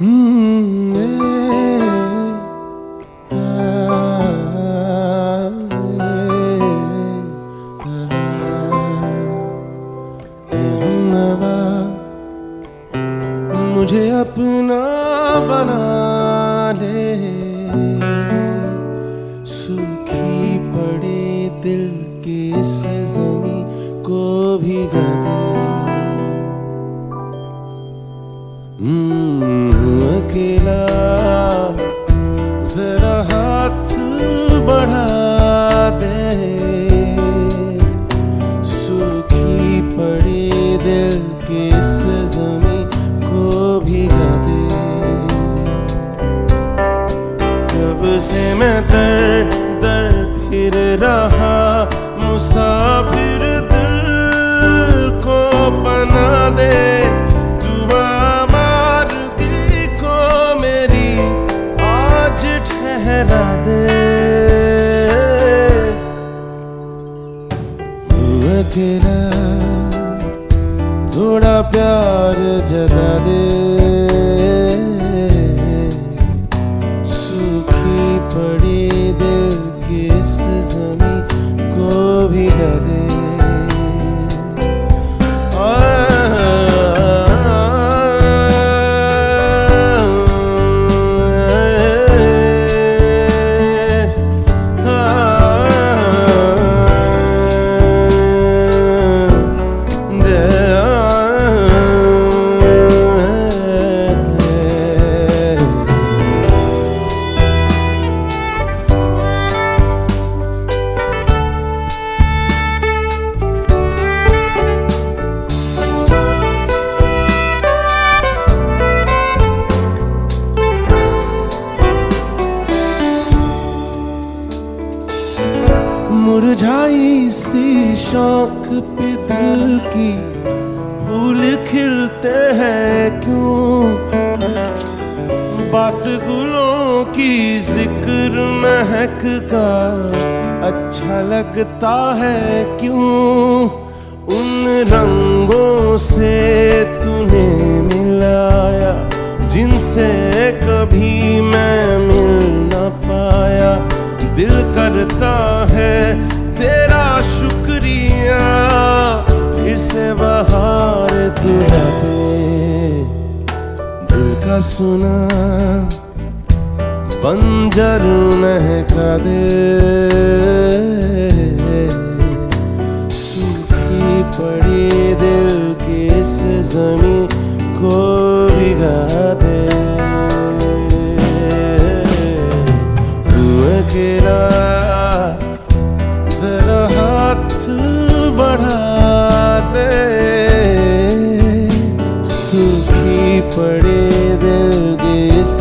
मुझे अपना बना ले। अकेला, जरा हाथ बढ़ा दे। सूखी पड़ी दिल के जमी को दे। कब से मैं दर दर फिर रहा मुसाफिर ठहरा दे। अकेला थोड़ा प्यार जता दे। सूखी पड़ी दिल की इस जमी को भी दे। मुरझाई सी शौक पे दिल की, फूल खिलते हैं क्यों? बात गुलों की ज़िक्र महक का अच्छा लगता है क्यों? उन रंगों से तूने मिलाया, जिनसे करता है तेरा शुक्रिया। फिर से बहार तुरा दे दिल का सुना, बंजर महका दे। सूखी पड़ी दिल की इस जमी को भिगा दे। हाथ बढ़ा दे सूखी पड़े दिल की इस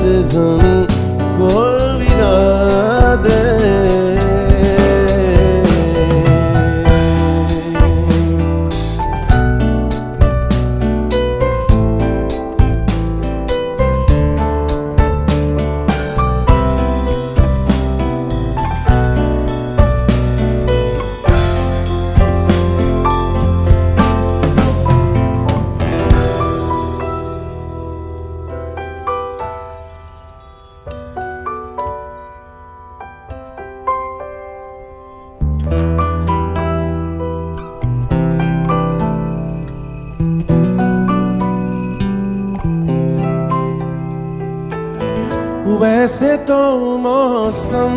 वैसे तो मौसम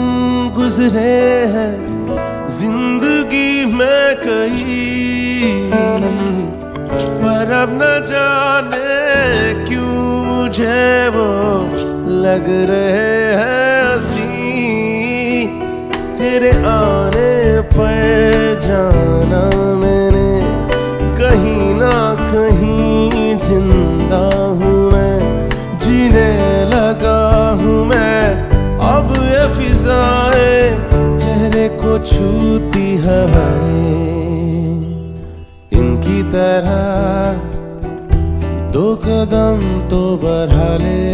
गुजरे हैं, ज़िंदगी में कई पर अब न जाने क्यों मुझे वो लग रहे हैं हसी। तेरे आने पर जाना छूती हवाएँ। इनकी तरह दो कदम तो बढ़ा ले।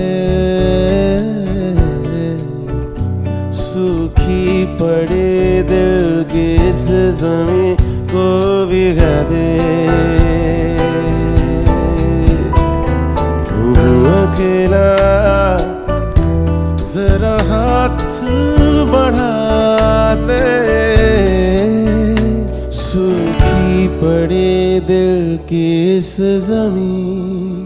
सूखी पड़े दिल के इस जमी को भिगा दे। अकेला, जरा हाथ बढ़ा। दे सूखी पड़े दिल की इस ज़मीन।